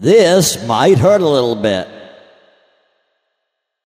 This might hurt a little bit.